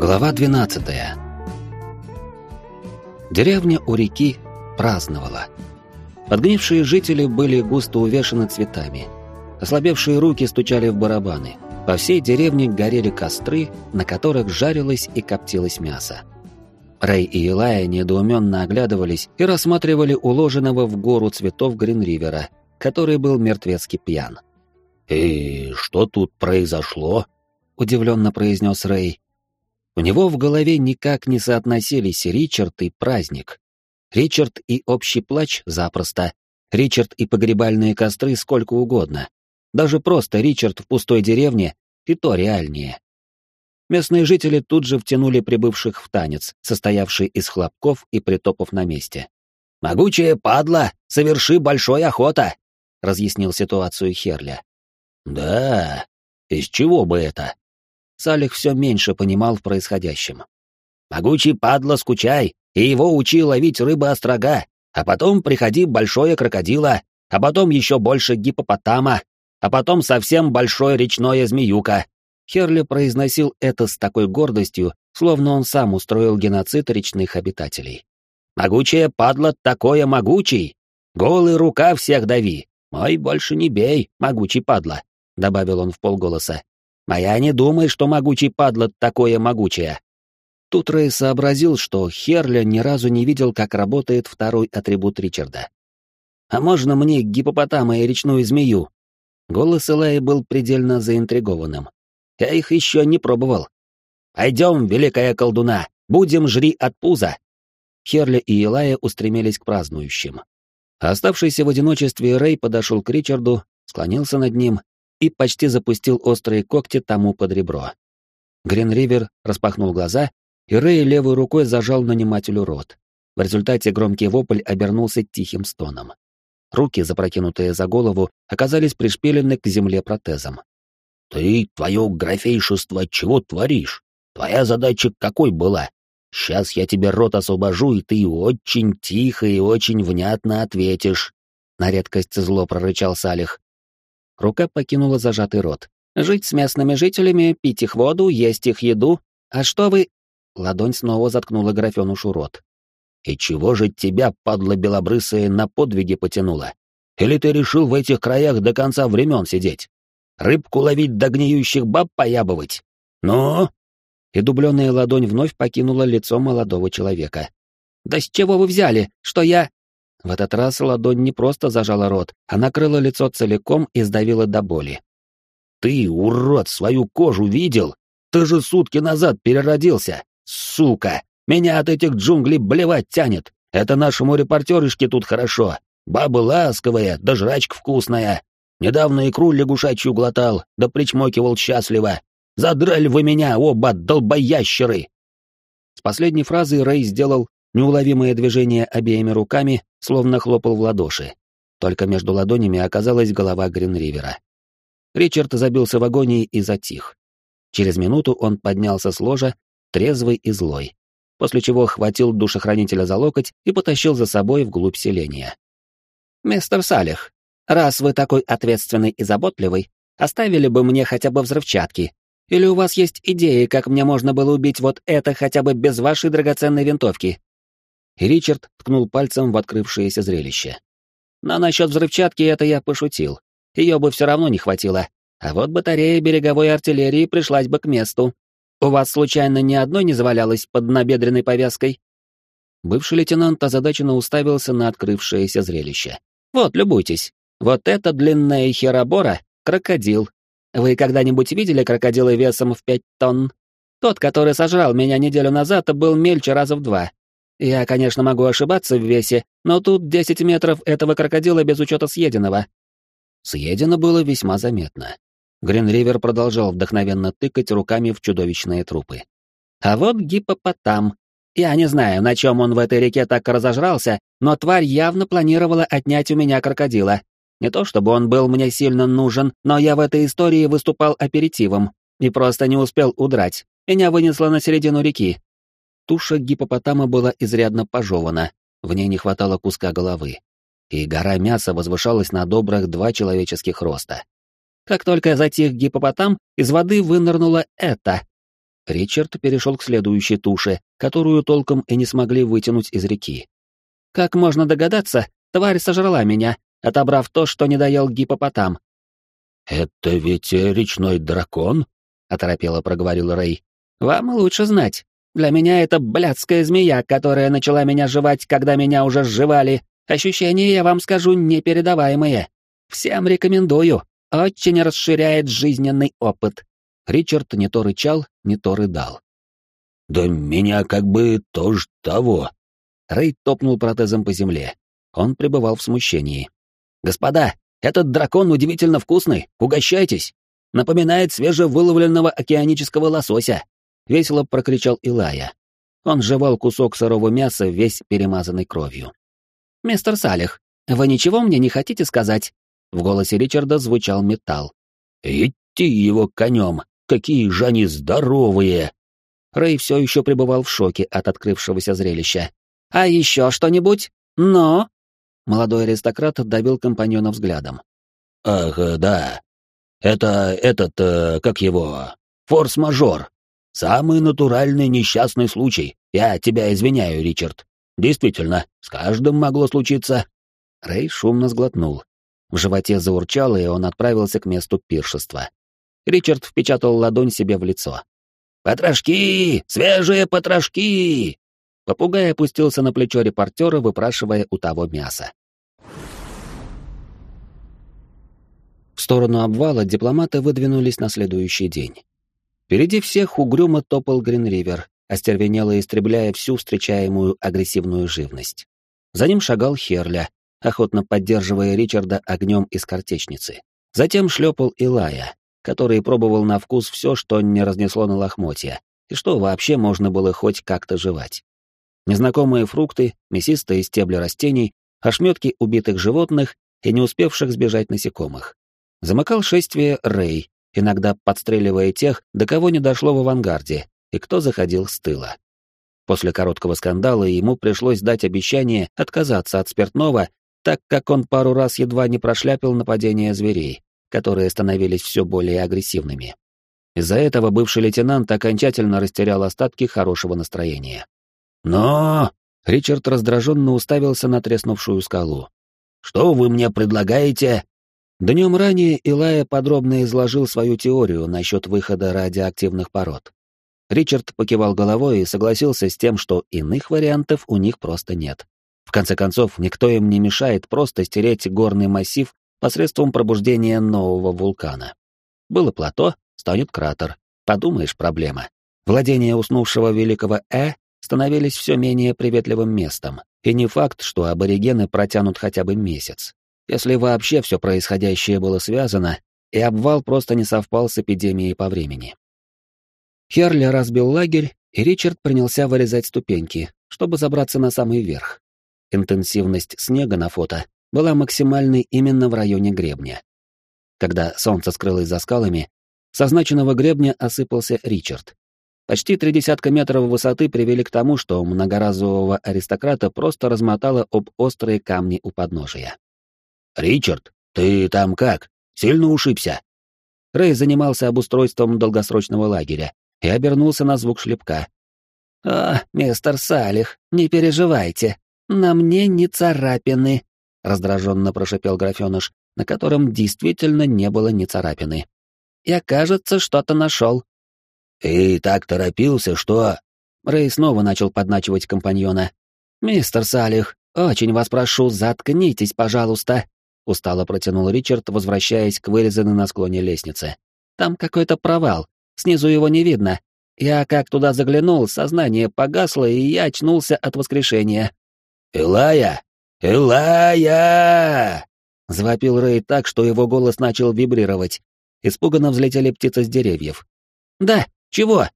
Глава 12. Деревня у реки праздновала. Подгнившие жители были густо увешаны цветами. Ослабевшие руки стучали в барабаны. По всей деревне горели костры, на которых жарилось и коптилось мясо. Рэй и Илая недоуменно оглядывались и рассматривали уложенного в гору цветов Гринривера, который был мертвецки пьян. «И что тут произошло?» — удивленно произнес Рэй. У него в голове никак не соотносились Ричард и праздник. Ричард и общий плач запросто. Ричард и погребальные костры сколько угодно. Даже просто Ричард в пустой деревне и то реальнее. Местные жители тут же втянули прибывших в танец, состоявший из хлопков и притопов на месте. «Могучая падла, соверши большой охота!» — разъяснил ситуацию Херля. «Да, из чего бы это?» Салих все меньше понимал в происходящем. «Могучий падла, скучай, и его учи ловить рыбы-острога, а потом приходи большое крокодила, а потом еще больше гипопотама, а потом совсем большое речное змеюка». Херли произносил это с такой гордостью, словно он сам устроил геноцид речных обитателей. «Могучая падла такое могучий! Голый рука всех дави! Мой больше не бей, могучий падла!» — добавил он в полголоса. Моя не думай, что могучий падла такое могучее. Тут Рэй сообразил, что Херля ни разу не видел, как работает второй атрибут Ричарда. «А можно мне гипопотама и речную змею?» Голос Элая был предельно заинтригованным. «Я их еще не пробовал». «Пойдем, великая колдуна, будем жри от пуза!» Херля и Илая устремились к празднующим. Оставшийся в одиночестве Рэй подошел к Ричарду, склонился над ним и почти запустил острые когти тому под ребро. Гринривер распахнул глаза, и Рэй левой рукой зажал нанимателю рот. В результате громкий вопль обернулся тихим стоном. Руки, запрокинутые за голову, оказались пришпилены к земле протезом. «Ты, твое графейшество, чего творишь? Твоя задача какой была? Сейчас я тебе рот освобожу, и ты очень тихо и очень внятно ответишь», — на редкость зло прорычал Салих. Рука покинула зажатый рот. «Жить с местными жителями, пить их воду, есть их еду. А что вы...» Ладонь снова заткнула графенушу рот. «И чего же тебя, падла белобрысая, на подвиги потянула? Или ты решил в этих краях до конца времен сидеть? Рыбку ловить до гниющих баб поябывать? Ну?» И дубленная ладонь вновь покинула лицо молодого человека. «Да с чего вы взяли, что я...» В этот раз ладонь не просто зажала рот, а накрыла лицо целиком и сдавила до боли. «Ты, урод, свою кожу видел? Ты же сутки назад переродился! Сука! Меня от этих джунглей блевать тянет! Это нашему репортерышке тут хорошо. Баба ласковая, да жрачка вкусная. Недавно икру лягушачью глотал, да причмокивал счастливо. Задрали вы меня, оба долбоящеры!» С последней фразы Рэй сделал неуловимое движение обеими руками, словно хлопал в ладоши. Только между ладонями оказалась голова Гринривера. Ричард забился в агонии и затих. Через минуту он поднялся с ложа, трезвый и злой, после чего хватил душехранителя за локоть и потащил за собой вглубь селения. «Мистер Салих, раз вы такой ответственный и заботливый, оставили бы мне хотя бы взрывчатки. Или у вас есть идеи, как мне можно было убить вот это хотя бы без вашей драгоценной винтовки?» И Ричард ткнул пальцем в открывшееся зрелище. Но насчет взрывчатки это я пошутил. Ее бы все равно не хватило. А вот батарея береговой артиллерии пришлась бы к месту. У вас, случайно, ни одной не завалялось под набедренной повязкой?» Бывший лейтенант озадаченно уставился на открывшееся зрелище. «Вот, любуйтесь. Вот это длинная херобора — крокодил. Вы когда-нибудь видели крокодила весом в пять тонн? Тот, который сожрал меня неделю назад, был мельче раза в два. Я, конечно, могу ошибаться в весе, но тут 10 метров этого крокодила без учета съеденного. Съедено было весьма заметно. Гринривер продолжал вдохновенно тыкать руками в чудовищные трупы. А вот гипопотам. Я не знаю, на чем он в этой реке так разожрался, но тварь явно планировала отнять у меня крокодила. Не то чтобы он был мне сильно нужен, но я в этой истории выступал аперитивом и просто не успел удрать. Меня вынесло на середину реки, Туша гипопотама была изрядно пожевана, в ней не хватало куска головы, и гора мяса возвышалась на добрых два человеческих роста. Как только затих гипопотам, из воды вынырнуло это. Ричард перешел к следующей туше, которую толком и не смогли вытянуть из реки. «Как можно догадаться, тварь сожрала меня, отобрав то, что не доел гипопотам». «Это ведь речной дракон?» — оторопело проговорил Рэй. «Вам лучше знать. Для меня это блядская змея, которая начала меня жевать, когда меня уже сживали. Ощущения, я вам скажу, непередаваемые. Всем рекомендую. Очень расширяет жизненный опыт. Ричард не то рычал, не то рыдал. «Да меня как бы тоже того». Рэй топнул протезом по земле. Он пребывал в смущении. «Господа, этот дракон удивительно вкусный, угощайтесь! Напоминает свежевыловленного океанического лосося!» Весело прокричал Илая. Он жевал кусок сырого мяса, весь перемазанный кровью. «Мистер Салих, вы ничего мне не хотите сказать?» В голосе Ричарда звучал металл. «Идти его конем! Какие же они здоровые!» Рэй все еще пребывал в шоке от открывшегося зрелища. «А еще что-нибудь? Но...» Молодой аристократ добил компаньона взглядом. «Ах, да. Это этот, э, как его, форс-мажор. Самый натуральный несчастный случай. Я тебя извиняю, Ричард. Действительно, с каждым могло случиться». Рэй шумно сглотнул. В животе заурчало, и он отправился к месту пиршества. Ричард впечатал ладонь себе в лицо. «Потрошки! Свежие потрошки!» Попугай опустился на плечо репортера, выпрашивая у того мясо. В сторону обвала дипломаты выдвинулись на следующий день. Впереди всех угрюмо топал Гринривер, остервенело истребляя всю встречаемую агрессивную живность. За ним шагал Херля, охотно поддерживая Ричарда огнем из картечницы. Затем шлепал Илая, который пробовал на вкус все, что не разнесло на лохмотья, и что вообще можно было хоть как-то жевать. Незнакомые фрукты, мясистые стебли растений, ошметки убитых животных и не успевших сбежать насекомых. Замыкал шествие Рэй, иногда подстреливая тех, до кого не дошло в авангарде, и кто заходил с тыла. После короткого скандала ему пришлось дать обещание отказаться от спиртного так как он пару раз едва не прошляпил нападение зверей, которые становились все более агрессивными. Из-за этого бывший лейтенант окончательно растерял остатки хорошего настроения. «Но...» — Ричард раздраженно уставился на треснувшую скалу. «Что вы мне предлагаете?» Днем ранее Илая подробно изложил свою теорию насчет выхода радиоактивных пород. Ричард покивал головой и согласился с тем, что иных вариантов у них просто нет. В конце концов, никто им не мешает просто стереть горный массив посредством пробуждения нового вулкана. Было плато, станет кратер. Подумаешь, проблема. Владения уснувшего великого Э становились все менее приветливым местом, и не факт, что аборигены протянут хотя бы месяц. Если вообще все происходящее было связано, и обвал просто не совпал с эпидемией по времени. Херли разбил лагерь, и Ричард принялся вырезать ступеньки, чтобы забраться на самый верх. Интенсивность снега на фото была максимальной именно в районе гребня. Когда солнце скрылось за скалами, со значенного гребня осыпался Ричард. Почти три десятка метров высоты привели к тому, что многоразового аристократа просто размотало об острые камни у подножия. «Ричард, ты там как? Сильно ушибся?» Рэй занимался обустройством долгосрочного лагеря и обернулся на звук шлепка. «О, мистер Салих, не переживайте, «На мне не царапины», — раздраженно прошипел графеныш, на котором действительно не было ни царапины. «Я, кажется, что-то нашел». «И так торопился, что...» Рэй снова начал подначивать компаньона. «Мистер Салих, очень вас прошу, заткнитесь, пожалуйста», — устало протянул Ричард, возвращаясь к вырезанной на склоне лестнице. «Там какой-то провал, снизу его не видно. Я как туда заглянул, сознание погасло, и я очнулся от воскрешения. «Элая! Элая!» Завопил Рэй так, что его голос начал вибрировать. Испуганно взлетели птицы с деревьев. «Да, чего?»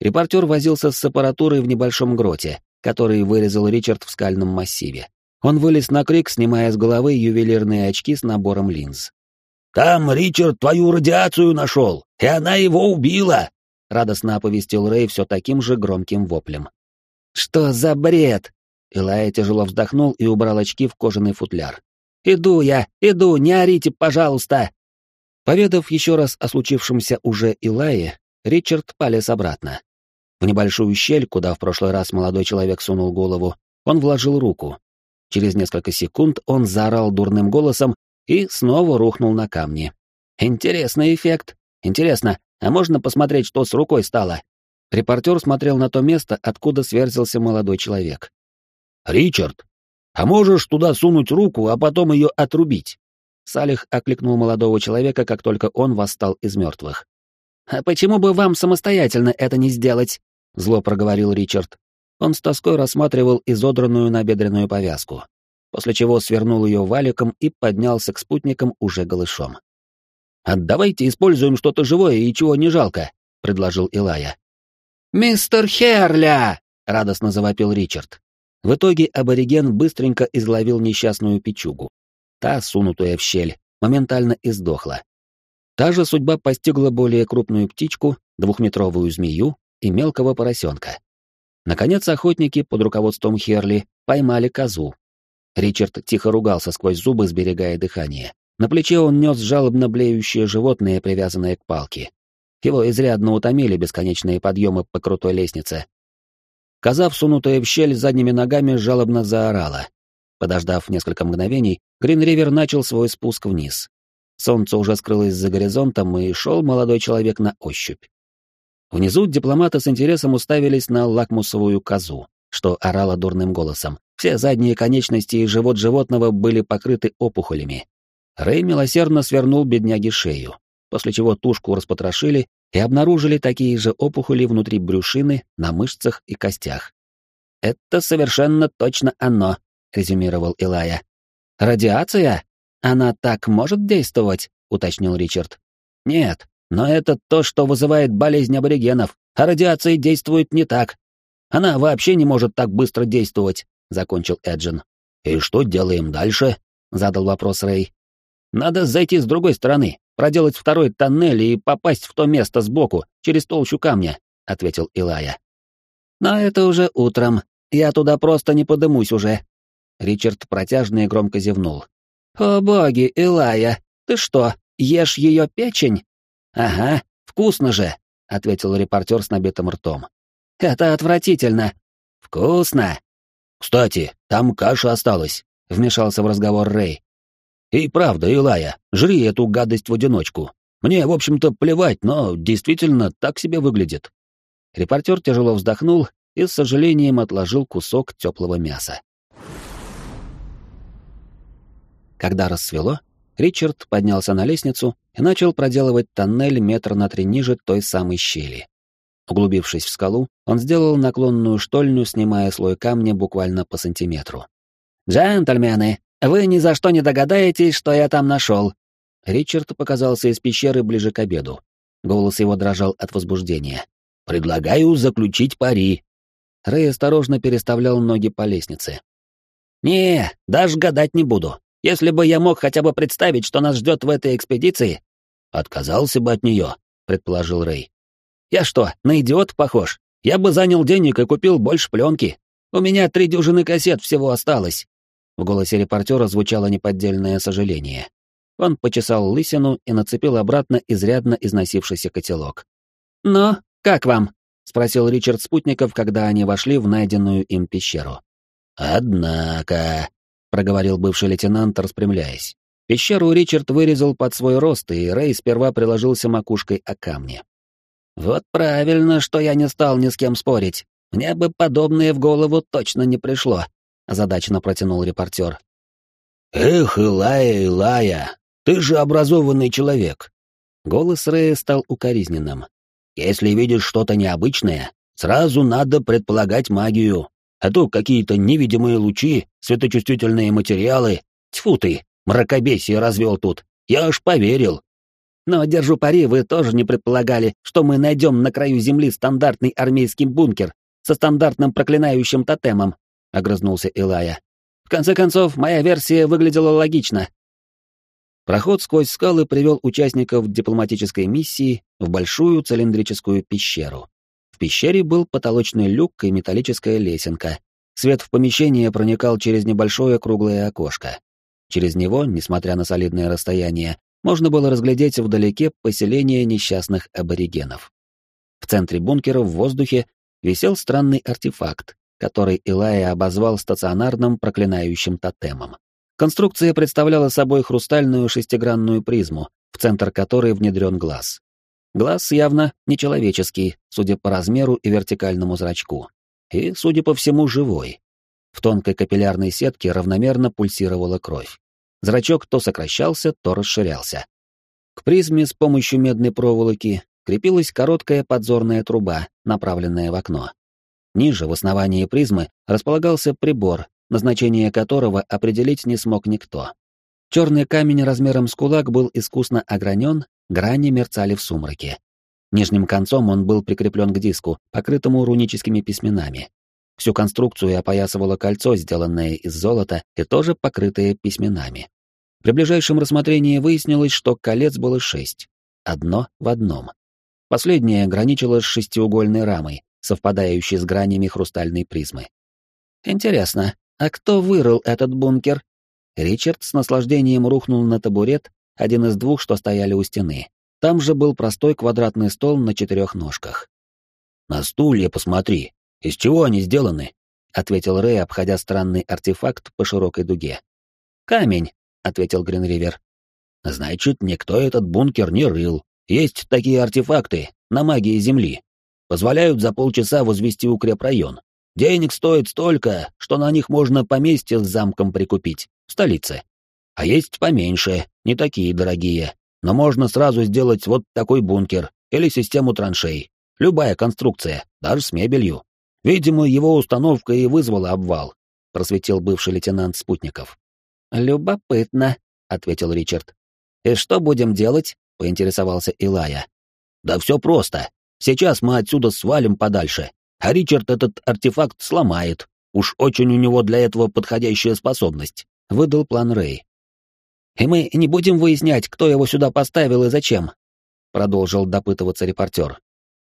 Репортер возился с аппаратурой в небольшом гроте, который вырезал Ричард в скальном массиве. Он вылез на крик, снимая с головы ювелирные очки с набором линз. «Там Ричард твою радиацию нашел, и она его убила!» — радостно оповестил Рэй все таким же громким воплем. «Что за бред?» Илая тяжело вздохнул и убрал очки в кожаный футляр. «Иду я, иду, не орите, пожалуйста!» Поведав еще раз о случившемся уже Илае, Ричард полез обратно. В небольшую щель, куда в прошлый раз молодой человек сунул голову, он вложил руку. Через несколько секунд он заорал дурным голосом и снова рухнул на камни. Интересный эффект. Интересно, а можно посмотреть, что с рукой стало? Репортер смотрел на то место, откуда сверзился молодой человек. «Ричард, а можешь туда сунуть руку, а потом ее отрубить?» Салих окликнул молодого человека, как только он восстал из мертвых. «А почему бы вам самостоятельно это не сделать?» — зло проговорил Ричард. Он с тоской рассматривал изодранную набедренную повязку, после чего свернул ее валиком и поднялся к спутникам уже голышом. «А давайте используем что-то живое и чего не жалко», — предложил Илая. «Мистер Херля!» — радостно завопил Ричард. В итоге абориген быстренько изловил несчастную печугу. Та, сунутая в щель, моментально издохла. Та же судьба постигла более крупную птичку, двухметровую змею и мелкого поросенка. Наконец охотники под руководством Херли поймали козу. Ричард тихо ругался сквозь зубы, сберегая дыхание. На плече он нес жалобно блеющее животное, привязанное к палке. Его изрядно утомили бесконечные подъемы по крутой лестнице, Коза, всунутая в щель задними ногами, жалобно заорала. Подождав несколько мгновений, Гринривер начал свой спуск вниз. Солнце уже скрылось за горизонтом, и шел молодой человек на ощупь. Внизу дипломаты с интересом уставились на лакмусовую козу, что орала дурным голосом. Все задние конечности и живот животного были покрыты опухолями. Рэй милосердно свернул бедняге шею, после чего тушку распотрошили и обнаружили такие же опухоли внутри брюшины, на мышцах и костях. «Это совершенно точно оно», — резюмировал Илая. «Радиация? Она так может действовать?» — уточнил Ричард. «Нет, но это то, что вызывает болезнь аборигенов, а радиация действует не так. Она вообще не может так быстро действовать», — закончил Эджин. «И что делаем дальше?» — задал вопрос Рэй. «Надо зайти с другой стороны проделать второй тоннель и попасть в то место сбоку, через толщу камня», — ответил Илая. «Но это уже утром. Я туда просто не подымусь уже». Ричард протяжно и громко зевнул. «О боги, Илая, ты что, ешь ее печень?» «Ага, вкусно же», — ответил репортер с набитым ртом. «Это отвратительно». «Вкусно». «Кстати, там каша осталась», — вмешался в разговор Рэй. И правда, Илая, жри эту гадость в одиночку. Мне, в общем-то, плевать, но действительно так себе выглядит. Репортер тяжело вздохнул и с сожалением отложил кусок теплого мяса. Когда рассвело, Ричард поднялся на лестницу и начал проделывать тоннель метр на три ниже той самой щели. Углубившись в скалу, он сделал наклонную штольню, снимая слой камня буквально по сантиметру. «Джентльмены, вы ни за что не догадаетесь, что я там нашел. Ричард показался из пещеры ближе к обеду. Голос его дрожал от возбуждения. «Предлагаю заключить пари». Рэй осторожно переставлял ноги по лестнице. «Не, даже гадать не буду. Если бы я мог хотя бы представить, что нас ждет в этой экспедиции...» «Отказался бы от нее», — предположил Рэй. «Я что, на идиот похож? Я бы занял денег и купил больше пленки. У меня три дюжины кассет всего осталось. В голосе репортера звучало неподдельное сожаление. Он почесал лысину и нацепил обратно изрядно износившийся котелок. «Ну, как вам?» — спросил Ричард спутников, когда они вошли в найденную им пещеру. «Однако...» — проговорил бывший лейтенант, распрямляясь. Пещеру Ричард вырезал под свой рост, и Рэй сперва приложился макушкой о камни. «Вот правильно, что я не стал ни с кем спорить. Мне бы подобное в голову точно не пришло», — озадаченно протянул репортер. «Эх, Илая, Илая, ты же образованный человек!» Голос Рэя стал укоризненным. «Если видишь что-то необычное, сразу надо предполагать магию, а то какие-то невидимые лучи, светочувствительные материалы. Тьфу ты, мракобесие развел тут, я аж поверил!» «Но, держу пари, вы тоже не предполагали, что мы найдем на краю земли стандартный армейский бункер со стандартным проклинающим тотемом, огрызнулся Илая. В конце концов, моя версия выглядела логично. Проход сквозь скалы привел участников дипломатической миссии в большую цилиндрическую пещеру. В пещере был потолочный люк и металлическая лесенка. Свет в помещение проникал через небольшое круглое окошко. Через него, несмотря на солидное расстояние, можно было разглядеть вдалеке поселение несчастных аборигенов. В центре бункера в воздухе висел странный артефакт, который Илая обозвал стационарным проклинающим тотемом. Конструкция представляла собой хрустальную шестигранную призму, в центр которой внедрен глаз. Глаз явно нечеловеческий, судя по размеру и вертикальному зрачку. И, судя по всему, живой. В тонкой капиллярной сетке равномерно пульсировала кровь. Зрачок то сокращался, то расширялся. К призме с помощью медной проволоки крепилась короткая подзорная труба, направленная в окно. Ниже, в основании призмы, располагался прибор, назначение которого определить не смог никто. Черный камень размером с кулак был искусно огранен, грани мерцали в сумраке. Нижним концом он был прикреплен к диску, покрытому руническими письменами. Всю конструкцию опоясывало кольцо, сделанное из золота и тоже покрытое письменами. При ближайшем рассмотрении выяснилось, что колец было шесть. Одно в одном. Последнее граничило с шестиугольной рамой, совпадающей с гранями хрустальной призмы. «Интересно, а кто вырыл этот бункер?» Ричард с наслаждением рухнул на табурет, один из двух, что стояли у стены. Там же был простой квадратный стол на четырех ножках. «На стулья посмотри. Из чего они сделаны?» — ответил Рэй, обходя странный артефакт по широкой дуге. «Камень», ответил Гринривер. Значит, никто этот бункер не рыл. Есть такие артефакты на магии Земли. Позволяют за полчаса возвести укрепрайон. Денег стоит столько, что на них можно поместье с замком прикупить в столице. А есть поменьше, не такие дорогие. Но можно сразу сделать вот такой бункер или систему траншей. Любая конструкция, даже с мебелью. Видимо, его установка и вызвала обвал, просветил бывший лейтенант спутников. «Любопытно», — ответил Ричард. «И что будем делать?» — поинтересовался Илая. «Да все просто. Сейчас мы отсюда свалим подальше, а Ричард этот артефакт сломает. Уж очень у него для этого подходящая способность», — выдал план Рэй. «И мы не будем выяснять, кто его сюда поставил и зачем», — продолжил допытываться репортер.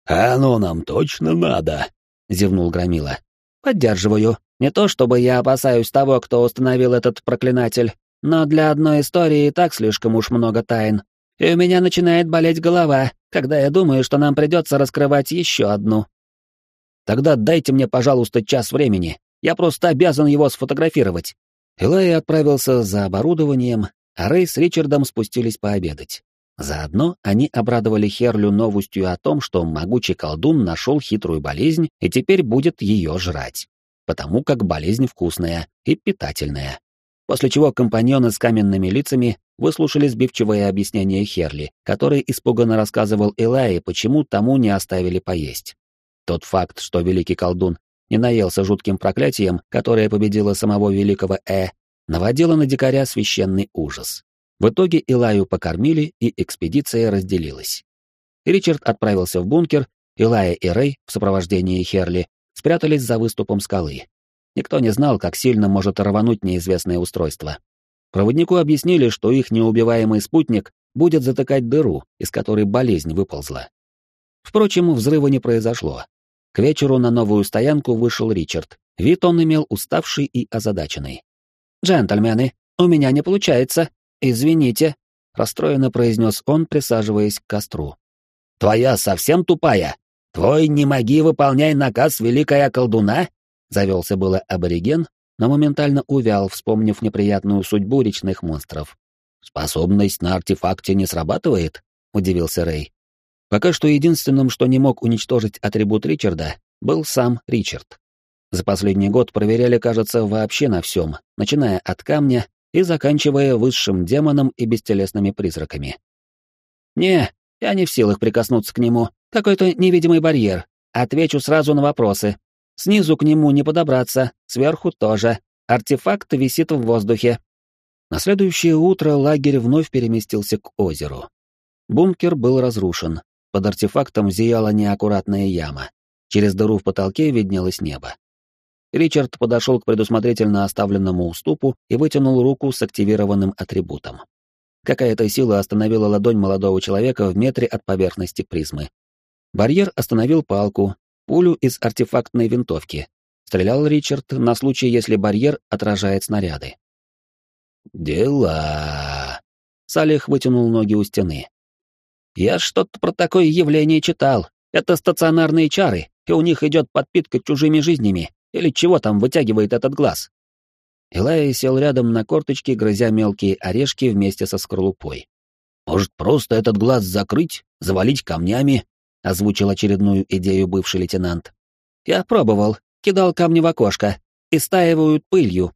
«А оно нам точно надо», — зевнул Громила. «Поддерживаю. Не то чтобы я опасаюсь того, кто установил этот проклинатель, но для одной истории и так слишком уж много тайн. И у меня начинает болеть голова, когда я думаю, что нам придется раскрывать еще одну. Тогда дайте мне, пожалуйста, час времени. Я просто обязан его сфотографировать. Илай отправился за оборудованием, а Рэй с Ричардом спустились пообедать. Заодно они обрадовали Херлю новостью о том, что могучий колдун нашел хитрую болезнь и теперь будет ее жрать потому как болезнь вкусная и питательная. После чего компаньоны с каменными лицами выслушали сбивчивое объяснение Херли, который испуганно рассказывал Элае, почему тому не оставили поесть. Тот факт, что великий колдун не наелся жутким проклятием, которое победило самого великого Э, наводило на дикаря священный ужас. В итоге Илаю покормили, и экспедиция разделилась. Ричард отправился в бункер, Илая и Рэй в сопровождении Херли спрятались за выступом скалы. Никто не знал, как сильно может рвануть неизвестное устройство. Проводнику объяснили, что их неубиваемый спутник будет затыкать дыру, из которой болезнь выползла. Впрочем, взрыва не произошло. К вечеру на новую стоянку вышел Ричард. Вид он имел уставший и озадаченный. «Джентльмены, у меня не получается. Извините», — расстроенно произнес он, присаживаясь к костру. «Твоя совсем тупая?» «Твой не моги, выполняй наказ великая колдуна?» Завелся было абориген, но моментально увял, вспомнив неприятную судьбу речных монстров. «Способность на артефакте не срабатывает?» — удивился Рэй. Пока что единственным, что не мог уничтожить атрибут Ричарда, был сам Ричард. За последний год проверяли, кажется, вообще на всем, начиная от камня и заканчивая высшим демоном и бестелесными призраками. «Не, я не в силах прикоснуться к нему. Какой-то невидимый барьер. Отвечу сразу на вопросы. Снизу к нему не подобраться, сверху тоже. Артефакт висит в воздухе. На следующее утро лагерь вновь переместился к озеру. Бункер был разрушен. Под артефактом зияла неаккуратная яма. Через дыру в потолке виднелось небо. Ричард подошел к предусмотрительно оставленному уступу и вытянул руку с активированным атрибутом. Какая-то сила остановила ладонь молодого человека в метре от поверхности призмы. Барьер остановил палку, пулю из артефактной винтовки. Стрелял Ричард на случай, если барьер отражает снаряды. «Дела...» Салих вытянул ноги у стены. «Я что-то про такое явление читал. Это стационарные чары, и у них идет подпитка чужими жизнями, или чего там вытягивает этот глаз. Илая сел рядом на корточки, грызя мелкие орешки вместе со скорлупой. «Может, просто этот глаз закрыть, завалить камнями?» — озвучил очередную идею бывший лейтенант. «Я пробовал, кидал камни в окошко, и стаивают пылью».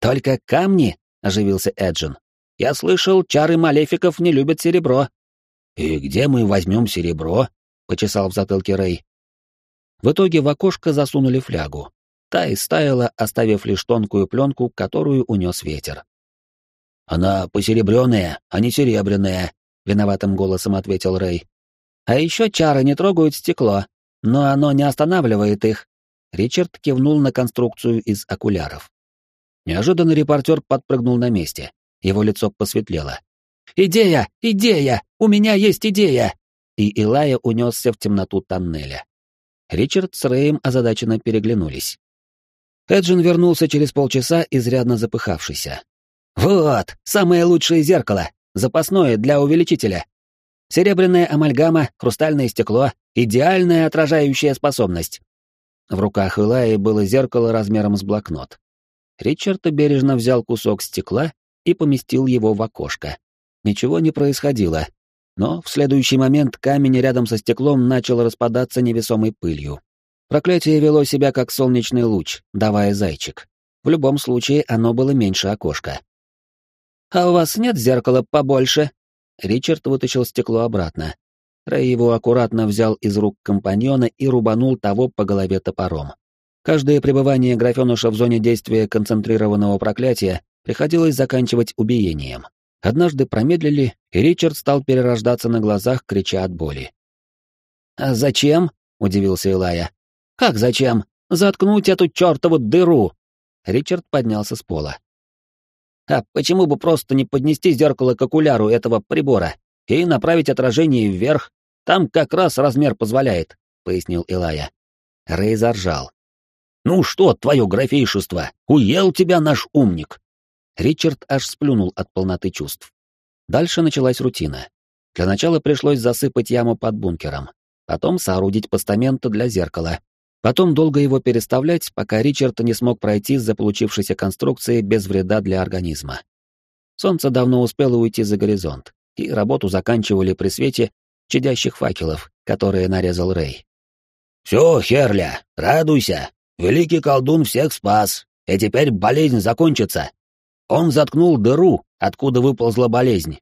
«Только камни?» — оживился Эджин. «Я слышал, чары малефиков не любят серебро». «И где мы возьмем серебро?» — почесал в затылке Рэй. В итоге в окошко засунули флягу. Та и стаяла, оставив лишь тонкую пленку, которую унес ветер. «Она посеребренная, а не серебряная», — виноватым голосом ответил Рэй. «А еще чары не трогают стекло, но оно не останавливает их». Ричард кивнул на конструкцию из окуляров. Неожиданно репортер подпрыгнул на месте. Его лицо посветлело. «Идея! Идея! У меня есть идея!» И Илая унесся в темноту тоннеля. Ричард с Рэем озадаченно переглянулись. Эджин вернулся через полчаса, изрядно запыхавшийся. «Вот, самое лучшее зеркало, запасное для увеличителя. Серебряная амальгама, хрустальное стекло, идеальная отражающая способность». В руках Илаи было зеркало размером с блокнот. Ричард бережно взял кусок стекла и поместил его в окошко. Ничего не происходило, но в следующий момент камень рядом со стеклом начал распадаться невесомой пылью. Проклятие вело себя как солнечный луч, давая зайчик. В любом случае, оно было меньше окошка. «А у вас нет зеркала побольше?» Ричард вытащил стекло обратно. Рэй его аккуратно взял из рук компаньона и рубанул того по голове топором. Каждое пребывание графеныша в зоне действия концентрированного проклятия приходилось заканчивать убиением. Однажды промедлили, и Ричард стал перерождаться на глазах, крича от боли. «А зачем?» — удивился Илая. «Как зачем? Заткнуть эту чертову дыру!» Ричард поднялся с пола. «А почему бы просто не поднести зеркало к окуляру этого прибора и направить отражение вверх? Там как раз размер позволяет», — пояснил Илая. Рэй заржал. «Ну что, твое графейшество, уел тебя наш умник!» Ричард аж сплюнул от полноты чувств. Дальше началась рутина. Для начала пришлось засыпать яму под бункером, потом соорудить постамент для зеркала, Потом долго его переставлять, пока Ричард не смог пройти за получившейся конструкцией без вреда для организма. Солнце давно успело уйти за горизонт, и работу заканчивали при свете чадящих факелов, которые нарезал Рэй. «Все, Херля, радуйся! Великий колдун всех спас, и теперь болезнь закончится!» Он заткнул дыру, откуда выползла болезнь.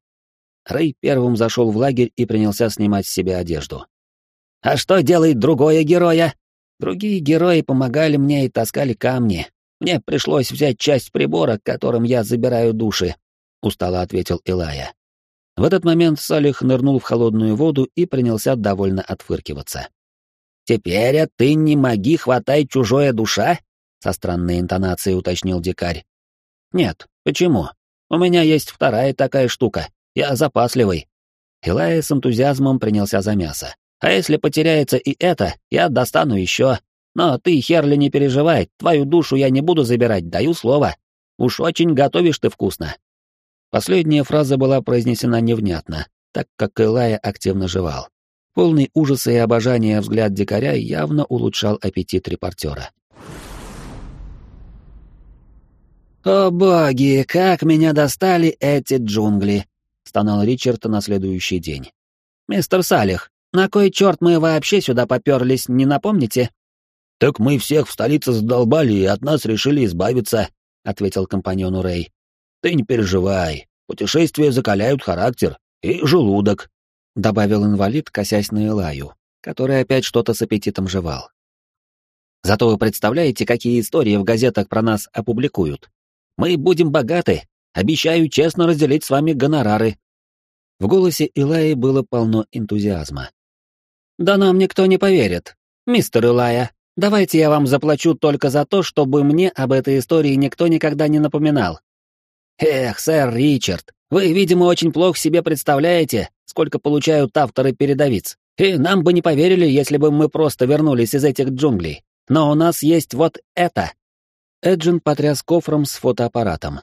Рэй первым зашел в лагерь и принялся снимать с себя одежду. «А что делает другое героя?» Другие герои помогали мне и таскали камни. Мне пришлось взять часть прибора, которым я забираю души», — устало ответил Илая. В этот момент Салих нырнул в холодную воду и принялся довольно отфыркиваться. «Теперь а ты не моги хватай чужое душа?» — со странной интонацией уточнил дикарь. «Нет, почему? У меня есть вторая такая штука. Я запасливый». Илая с энтузиазмом принялся за мясо. А если потеряется и это, я достану еще. Но ты, Херли, не переживай, твою душу я не буду забирать, даю слово. Уж очень готовишь ты вкусно». Последняя фраза была произнесена невнятно, так как Элая активно жевал. Полный ужаса и обожания взгляд дикаря явно улучшал аппетит репортера. «О боги, как меня достали эти джунгли!» — стонал Ричард на следующий день. «Мистер Салих, на кой черт мы вообще сюда поперлись, не напомните? Так мы всех в столице задолбали и от нас решили избавиться, ответил компаньону Рэй. Ты не переживай, путешествия закаляют характер и желудок, добавил инвалид, косясь на Элаю, который опять что-то с аппетитом жевал. Зато вы представляете, какие истории в газетах про нас опубликуют. Мы будем богаты, обещаю честно разделить с вами гонорары. В голосе Илаи было полно энтузиазма. «Да нам никто не поверит. Мистер Илая, давайте я вам заплачу только за то, чтобы мне об этой истории никто никогда не напоминал». «Эх, сэр Ричард, вы, видимо, очень плохо себе представляете, сколько получают авторы передовиц. И нам бы не поверили, если бы мы просто вернулись из этих джунглей. Но у нас есть вот это». Эджин потряс кофром с фотоаппаратом.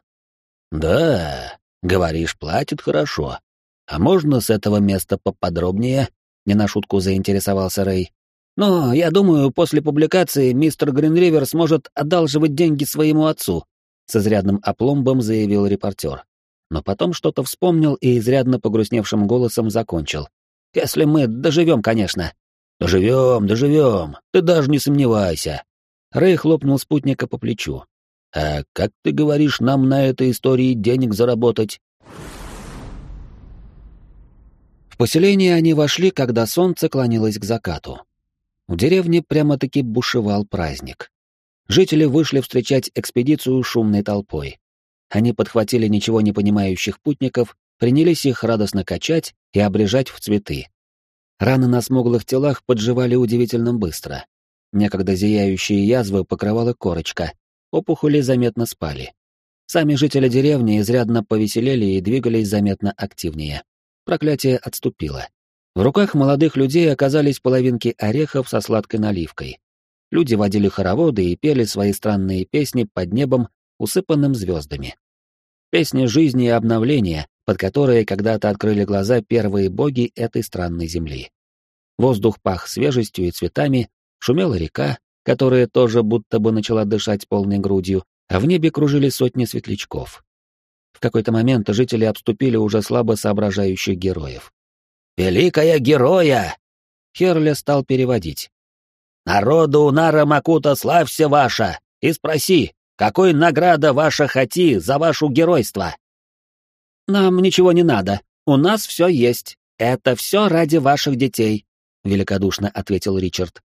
«Да, говоришь, платит хорошо. А можно с этого места поподробнее?» Не на шутку заинтересовался Рэй. «Но, я думаю, после публикации мистер Гринривер сможет одалживать деньги своему отцу», с изрядным опломбом заявил репортер. Но потом что-то вспомнил и изрядно погрустневшим голосом закончил. «Если мы доживем, конечно». «Доживем, доживем, ты даже не сомневайся». Рэй хлопнул спутника по плечу. «А как ты говоришь нам на этой истории денег заработать?» В поселение они вошли, когда солнце клонилось к закату. В деревне прямо-таки бушевал праздник. Жители вышли встречать экспедицию шумной толпой. Они подхватили ничего не понимающих путников, принялись их радостно качать и обрежать в цветы. Раны на смуглых телах подживали удивительно быстро. Некогда зияющие язвы покрывала корочка, опухоли заметно спали. Сами жители деревни изрядно повеселели и двигались заметно активнее проклятие отступило. В руках молодых людей оказались половинки орехов со сладкой наливкой. Люди водили хороводы и пели свои странные песни под небом, усыпанным звездами. Песни жизни и обновления, под которые когда-то открыли глаза первые боги этой странной земли. Воздух пах свежестью и цветами, шумела река, которая тоже будто бы начала дышать полной грудью, а в небе кружили сотни светлячков. Какой-то момент жители обступили уже слабо соображающих героев. «Великая героя!» Херле стал переводить. «Народу Нара Макута славься ваша! И спроси, какой награда ваша хати за ваше геройство?» «Нам ничего не надо. У нас все есть. Это все ради ваших детей», — великодушно ответил Ричард.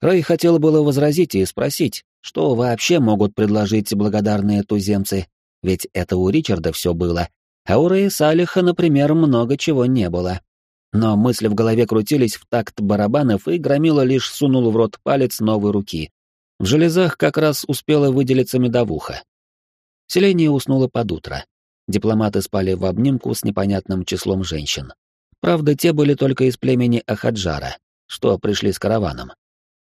Рэй хотел было возразить и спросить, что вообще могут предложить благодарные туземцы, ведь это у Ричарда все было, а у Рэя Салиха, например, много чего не было. Но мысли в голове крутились в такт барабанов, и Громила лишь сунул в рот палец новой руки. В железах как раз успела выделиться медовуха. Селение уснуло под утро. Дипломаты спали в обнимку с непонятным числом женщин. Правда, те были только из племени Ахаджара, что пришли с караваном.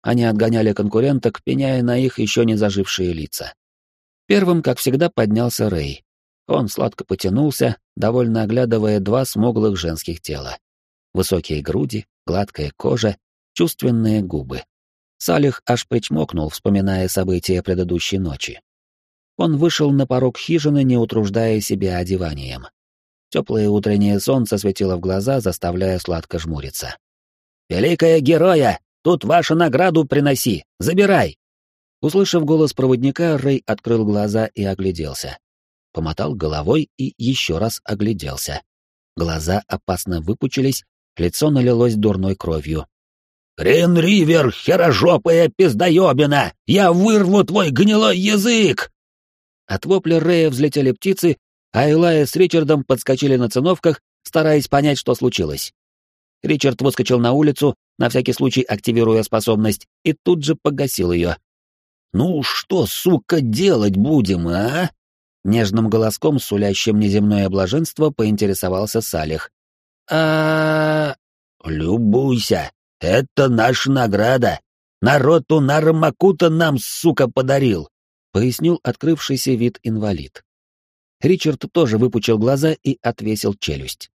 Они отгоняли конкуренток, пеняя на их еще не зажившие лица. Первым, как всегда, поднялся Рэй. Он сладко потянулся, довольно оглядывая два смуглых женских тела. Высокие груди, гладкая кожа, чувственные губы. Салих аж причмокнул, вспоминая события предыдущей ночи. Он вышел на порог хижины, не утруждая себя одеванием. Теплое утреннее солнце светило в глаза, заставляя сладко жмуриться. «Великая героя! Тут вашу награду приноси! Забирай!» Услышав голос проводника, Рэй открыл глаза и огляделся. Помотал головой и еще раз огляделся. Глаза опасно выпучились, лицо налилось дурной кровью. «Грин-Ривер, херожопая пиздаёбина! Я вырву твой гнилой язык!» От вопля Рэя взлетели птицы, а Элая с Ричардом подскочили на циновках, стараясь понять, что случилось. Ричард выскочил на улицу, на всякий случай активируя способность, и тут же погасил ее. «Ну что, сука, делать будем, а?» Нежным голоском, сулящим неземное блаженство, поинтересовался Салих. а Любуйся, это наша награда. Народ у Нарамакута нам, сука, подарил», — пояснил открывшийся вид инвалид. Ричард тоже выпучил глаза и отвесил челюсть.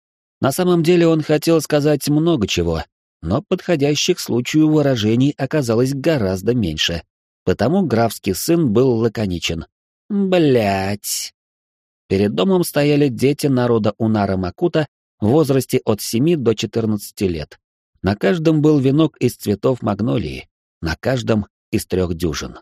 На самом деле он хотел сказать много чего, но подходящих случаю выражений оказалось гораздо меньше. Потому графский сын был лаконичен. Блять. Перед домом стояли дети народа Унара Макута в возрасте от 7 до 14 лет. На каждом был венок из цветов магнолии, на каждом из трех дюжин.